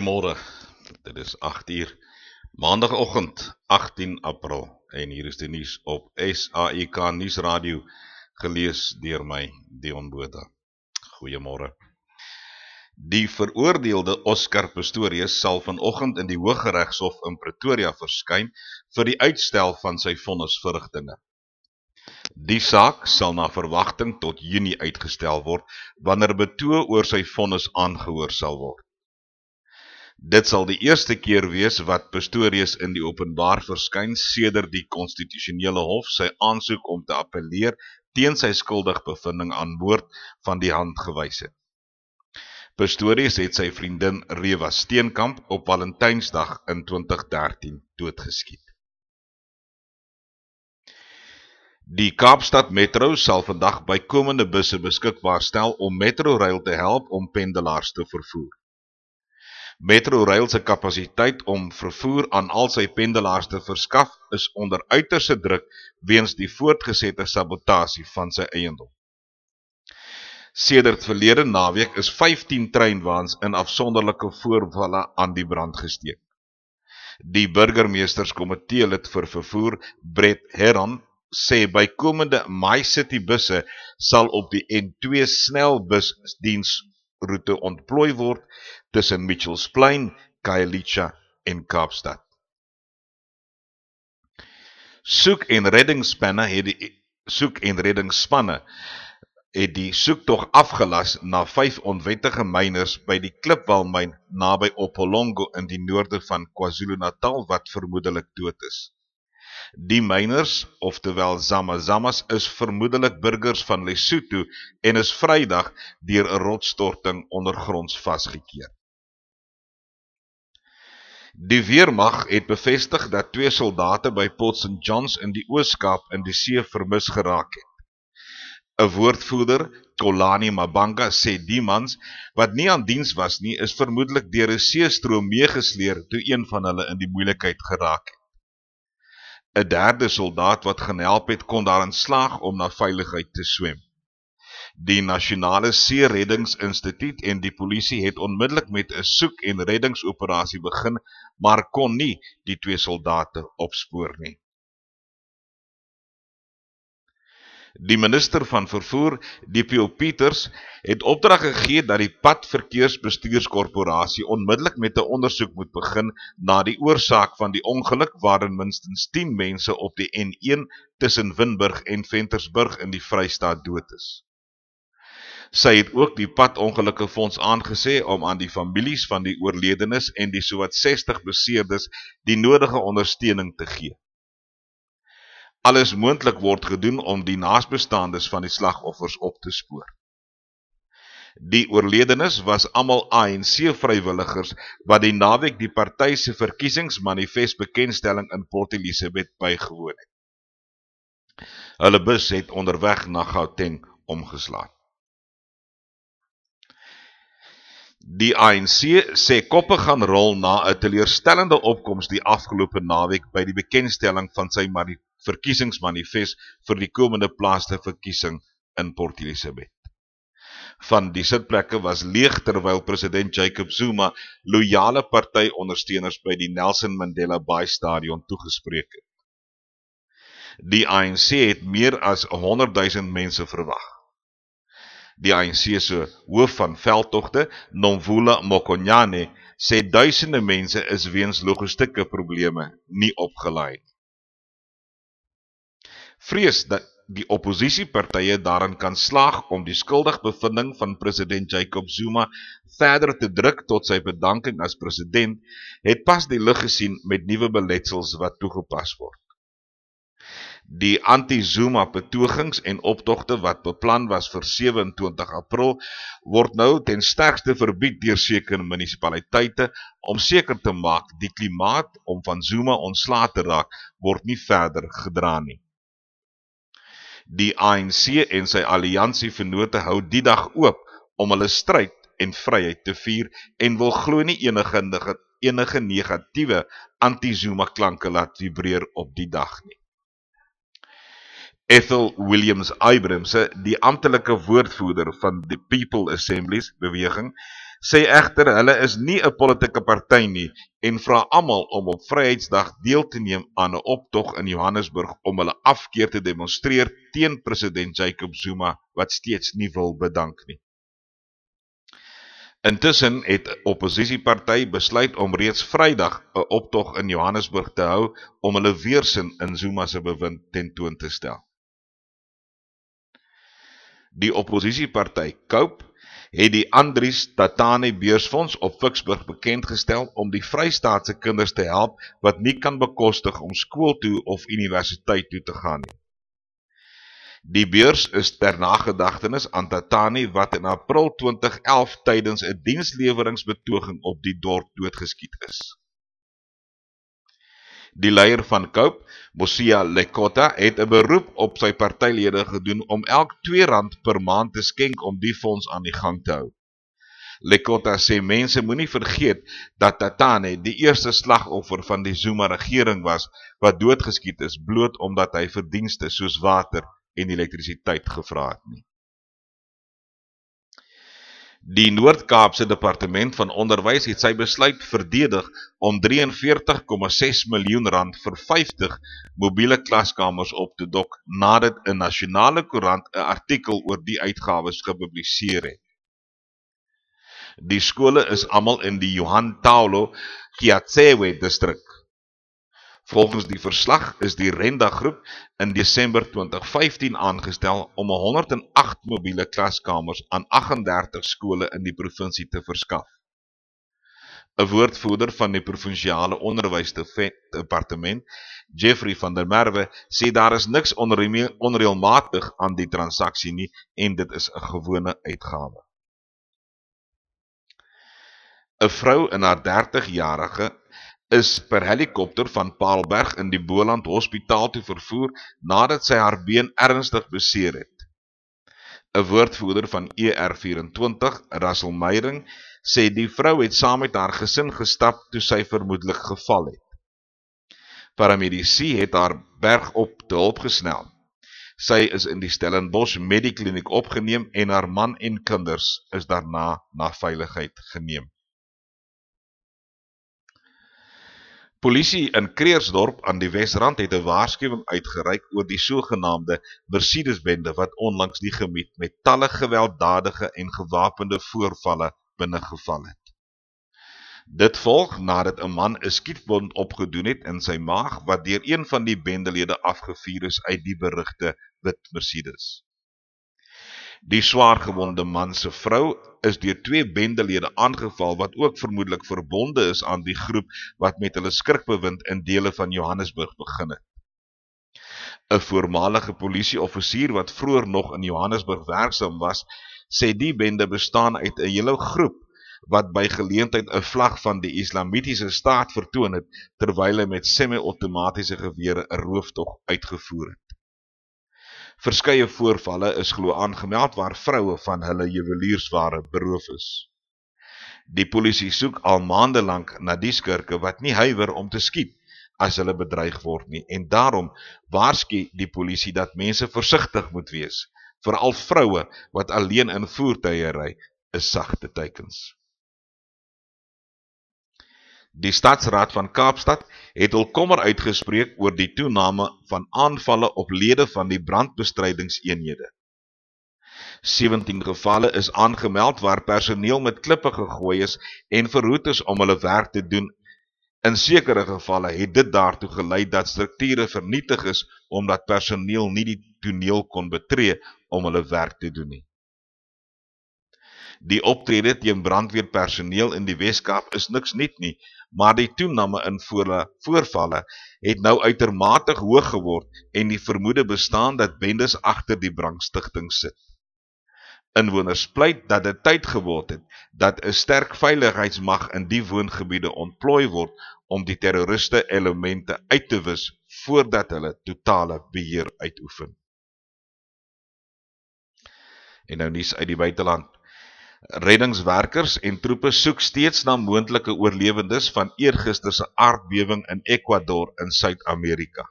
Goeiemôre. Dit is 8 uur Maandagoggend 18 April en hier is die nuus op SAIK Nuusradio gelees deur my Dion Botha. Goeiemôre. Die veroordeelde Oscar Pistorius sal vanoggend in die Hooggeregshof in Pretoria verskyn vir die uitstel van sy vonnisverrigtinge. Die saak sal na verwagting tot Junie uitgestel word wanneer betoog oor sy vonnis aangehoor sal word. Dit sal die eerste keer wees wat Pistorius in die openbaar verskyn sedert die konstitusionele hof sy aansoek om te appeleer teen sy skuldig bevinding aan boord van die hand gewys het. Pistorius het sy vriendin Rewa Steenkamp op Valentynsdag in 2013 doodgeskiet. Die Kaapstad Metro sal vandag bykomende busse beskikbaar stel om Metrorail te help om pendelaars te vervoer. Metrorail se kapasiteit om vervoer aan al sy pendelaars te verskaf is onder uiterste druk weens die voortgesette sabotasie van sy eiendom. Sedert verlede naweek is 15 treinwaans in afsonderlike voorvalle aan die brand gesteek. Die burgemeesterskomitee lid vir vervoer, Brett Heron, sê bykomende My City busse sal op die N2 snelbusdiens roete ontplooi word tussen Mitchells Plain, Khayelitsha en Kaapstad. Soek en reddingsspanne het die soek en reddingsspanne het die soektog afgelas na vyf onwettige myners by die Klipwalmyn naby Opolongo in die noorde van KwaZulu-Natal wat vermoedelik dood is. Die myners, oftewel Zamazamas, is vermoedelik burgers van Lesotho en is Vrydag deur 'n rotsstorting ondergronds vasgekeer. Die weermag het bevestig dat twee soldate by Port St Johns in die Oos-Kaap in die see vermis geraak het. 'n Woordvoerder, Kolani Mabanga, sê die mans wat nie aan diens was nie, is vermoedelik deur 'n seestroom meegesleer toe een van hulle in die moeilikheid geraak het. 'n Derde soldaat wat gehelp het, kon daarin slaag om na veiligheid te swem. Die Nasionale See Reddingsinstituut en die polisie het onmiddellik met 'n soek- en reddingsoperasie begin, maar kon nie die twee soldate opspoor nie. Die minister van vervoer, DPO Pieters, het opdrag gegee dat die Padverkeersbestuurskorporasie onmiddellik met 'n ondersoek moet begin na die oorsaak van die ongeluk waarin minstens 10 mense op die N1 tussen Winburg en Ventersburg in die Vrystaat dood is. Sy het ook die padongelukke fonds aangesê om aan die families van die oorledenes en die sowat 60 beseerdes die nodige ondersteuning te gee. Alles moontlik word gedoen om die naasbestaandes van die slagoffers op te spoor. Die oorledenes was almal ANC vrywilligers wat die naweek die party se verkiesingsmanifest bekendstelling in Port Elizabeth bygewoon het. Hulle bus het onderweg na Gauteng omgeslaan. Die ANC sê koppe gaan rol na 'n teleurstellende opkoms die afgelope naweek by die bekendstelling van sy verkiesingsmanifest vir die komende plaaslike verkiesing in Port Elizabeth. Van die sitplekke was leeg terwyl president Jacob Zuma loyale partyondersteuners by die Nelson Mandela Bay Stadion toegespreek het. Die ANC het meer as 100 000 mense verwag. Die ANC se hoof van veldtogte, Nomvula Mokonyane, sê duisende mense is weens logistieke probleme nie opgelaai nie. Vrees dat die oppositiepartye daarin kan slaag om die skuldig bevinding van president Jacob Zuma verder te druk tot sy bedanking as president, het pas die lig gesien met nuwe beletsels wat toegepas word. Die anti-Zuma betogings en optogte wat beplan was vir 27 April word nou ten sterkste verbied deur sekere munisipaliteite om seker te maak die klimaat om van Zuma ontslae te raak word nie verder gedra nie. Die ANC en sy alliansievennote hou die dag oop om hulle stryd en vryheid te vier en wil glo nie enige enige negatiewe anti-Zuma klanke laat vibreer op die dag nie. Ethel Williams Abrams, die amptelike woordvoerder van die People Assemblies beweging, sê egter hulle is nie 'n politieke party nie en vra almal om op Vryheidsdag deel te neem aan 'n optog in Johannesburg om hulle afkeer te demonstreer teen president Jacob Zuma wat steeds nie wil bedank nie. Intussen het 'n oppositieparty besluit om reeds Vrydag 'n optog in Johannesburg te hou om hulle weerstand in Zuma se bewind tentoon te stel. Die oppositieparty Cope het die Andries Tatane Beursfonds op Ficksburg bekend gestel om die Vrystaatse kinders te help wat nie kan bekostig om skool toe of universiteit toe te gaan nie. Die beurs is ter nagedagtenis aan Tatani wat in April 2011 tydens 'n diensleweringsbetoging op die dorp doodgeskiet is. Die leier van Cope, Mosia Lekota, het 'n beroep op sy partylede gedoen om elk R2 per maand te skenk om die fonds aan die gang te hou. Lekota sê mense moenie vergeet dat Tatane die eerste slagoffer van die Zuma regering was wat doodgeskiet is bloot omdat hy verdienste soos water en elektrisiteit gevra het nie. Die Noord-Kaapse Departement van Onderwys het sy besluit verdedig om 43,6 miljoen rand vir 50 mobiele klaskamers op te dok nadat 'n nasionale koerant 'n artikel oor die uitgawes gepubliseer het. Die skole is almal in die Johan Taulo Giatsewe distrik. Volgens die verslag is die Renda groep in Desember 2015 aangestel om 108 mobiele klaskamers aan 38 skole in die provinsie te verskaf. 'n Woordvoerder van die provinsiale onderwysdepartement, Jeffrey van der Merwe, sê daar is niks onreëlmatig aan die transaksie nie en dit is 'n gewone uitgawe. 'n Vrou in haar 30-jarige is per helikopter van Paalberg in die Boland Hospitaal toe vervoer nadat sy haar been ernstig beseer het. 'n Woordvoerder van ER24, Russell Meyering, sê die vrou het saam met haar gesin gestap toe sy vermoedelik geval het. Paramedici het haar berg op te hulp gesnel. Sy is in die Stellenbosch Medikliniek opgeneem en haar man en kinders is daarna na veiligheid geneem. Polisie in Kreersdorp aan die Wesrand het 'n waarskuwing uitgereik oor die sogenaamde Mercedes-bende wat onlangs die gebied met talle gewelddadige en gewapende voorvalle binnegeval het. Dit volg nadat 'n man 'n skietwond opgedoen het in sy maag wat deur een van die bendelede afgevuur is uit die berugte wit Mercedes. Die swaargewonde man se vrou is deur twee bendelede aangeval wat ook vermoedelik verbonde is aan die groep wat met hulle skrikbewind in dele van Johannesburg begin het. 'n Voormalige polisieoffisier wat vroeër nog in Johannesburg werksaam was, sê die bende bestaan uit 'n hele groep wat by geleentheid 'n vlag van die Islamitiese staat vertoon het terwyl hulle met semi-outomatiese gewere 'n rooftog uitgevoer het. Verskeie voorvalle is glo aangemeld waar vroue van hulle juweliersware beroof is. Die polisie soek al maande lank na die skurke wat nie huiwer om te skiet as hulle bedreig word nie en daarom waarsku die polisie dat mense versigtig moet wees. Veral vroue wat alleen in voertuie ry, is sagte teikens. Die Stadsraad van Kaapstad het hul kommer uitgespreek oor die toename van aanvalle op lede van die brandbestrydingseenhede. 17 gevalle is aangemeld waar personeel met klippe gegooi is en verhoed is om hulle werk te doen. In sekere gevalle het dit daartoe gelei dat strukture vernietig is omdat personeel nie die toneel kon betree om hulle werk te doen nie. Die optrede teen brandweerpersoneel in die Weskaap is niks nuut nie, maar die toename in voorvalle het nou uitermate hoog geword en die vermoede bestaan dat bendes agter die brandstigting sit. Inwoners pleit dat dit tyd geword het dat 'n sterk veiligheidsmag in die woongebiede ontplooi word om die terroriste elemente uit te wis voordat hulle totale beheer uitoefen. En nou nuus uit die buiteland. Reddingswerkers en troepe soek steeds na moontlike oorlewendes van eergister se aardbewing in Ecuador in Suid-Amerika.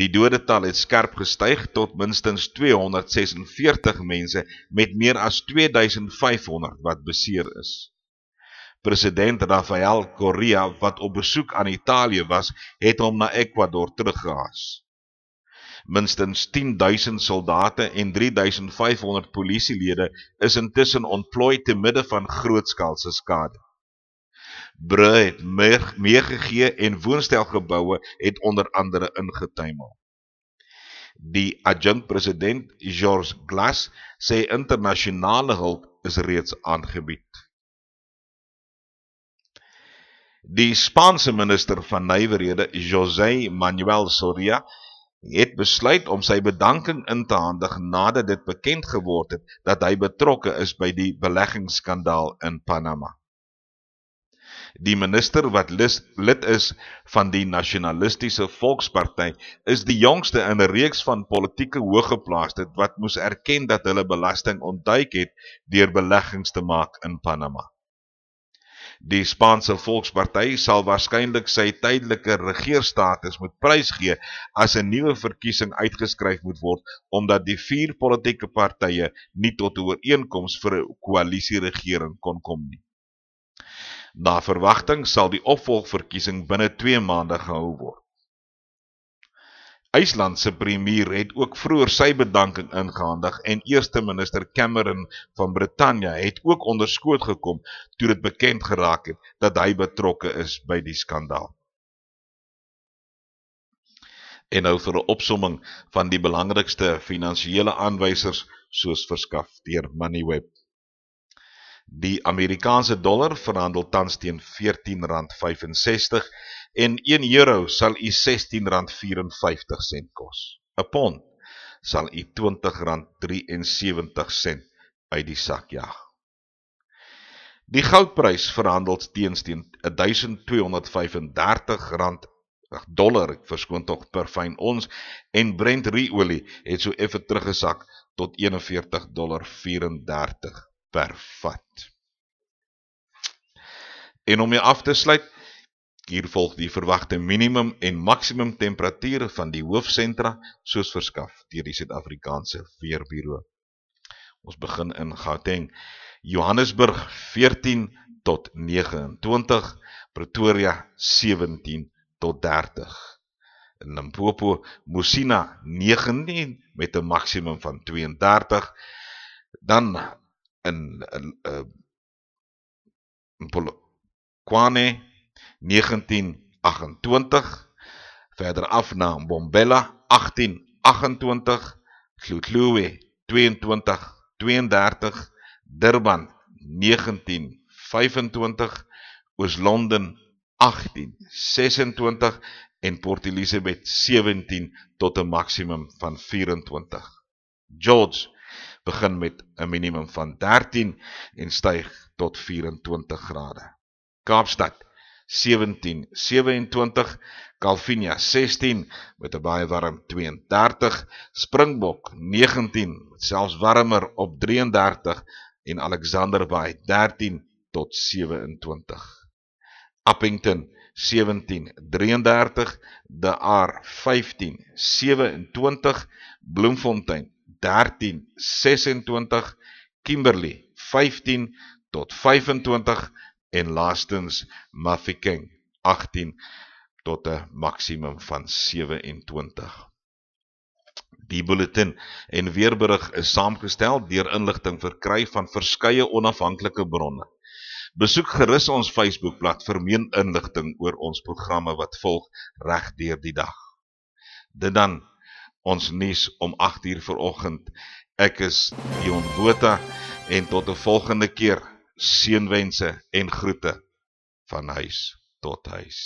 Die dodetal het skerp gestyg tot minstens 246 mense met meer as 2500 wat beseer is. President Rafael Correa wat op besoek aan Italië was, het hom na Ecuador teruggehaas. Minstens 10.000 soldate en 3.500 polisielede is intussen ontplooi te midde van grootskaalse skade. Bru het meegegee en woonstelgebouwe het onder andere ingetuimel. Die adjunct president George Glass sê internationale hulp is reeds aangebied. Die Spaanse minister van Nijverhede, José Manuel Soria, het besluit om sy bedanking in te handig nadat dit bekend geword het dat hy betrokke is by die beleggingsskandaal in Panama. Die minister wat lid is van die nationalistische volkspartij is die jongste in een reeks van politieke hooggeplaasde wat moes erken dat hulle belasting ontduik het dier beleggings te maak in Panama. Die Spaanse Volkspartij sal waarschijnlijk sy tydelike regeerstatus moet prijsgee as een nieuwe verkiesing uitgeskryf moet word, omdat die vier politieke partije nie tot ooreenkomst vir een koalisieregering kon kom nie. Na verwachting sal die opvolgverkiesing binnen twee maande gehou word. IJslandse premier het ook vroeger sy bedanking ingehandig en eerste minister Cameron van Britannia het ook onderskoot gekom toe dit bekend geraak het dat hy betrokke is by die skandaal. En nou vir 'n opsomming van die belangrikste finansiële aanwysers soos verskaf deur Moneyweb. Die Amerikaanse dollar verhandel tans teen R14.65 en 1 euro sal u R16.54 kos. 'n Pond sal u R20.73 uit die sak jaag. Die goudprys verhandel teens teen 1235 rand dollar, ek verskoon tog per fyn ons en Brent ruolie het so effe teruggesak tot 41 dollar 34 per vat. En om jy af te sluit, hier volg die verwachte minimum en maximum temperatuur van die hoofdcentra soos verskaf dier die Zuid-Afrikaanse Weerbureau. Ons begin in Gauteng, Johannesburg 14 tot 29, Pretoria 17 tot 30. In Limpopo, Musina 19 met een maximum van 32, dan in, uh, Polokwane 1928, verder af na Bombella 1828, Kloetloe 2232, Durban 1925, Oos-London 1826 en Port Elizabeth 17 tot een maximum van 24. George begin met een minimum van 13 en stijg tot 24 grade. Kaapstad 17, 27, Calvinia 16 met 'n baie warm 32, Springbok 19 met selfs warmer op 33 en Alexander Bay 13 tot 27. Appington 17, 33, De Aar 15, 27, Bloemfontein 13, 26, Kimberley 15 tot 25 en laastens Mafeking 18 tot een maximum van 27. Die bulletin en weerberig is saamgestel dier inlichting verkry van verskye onafhankelike bronne. Besoek geris ons Facebookblad vir meer inlichting oor ons programme wat volg recht dier die dag. Dit dan ons nies om 8 uur vir ochend. Ek is Dion Bota en tot die volgende keer seënwense en groete van huis tot huis.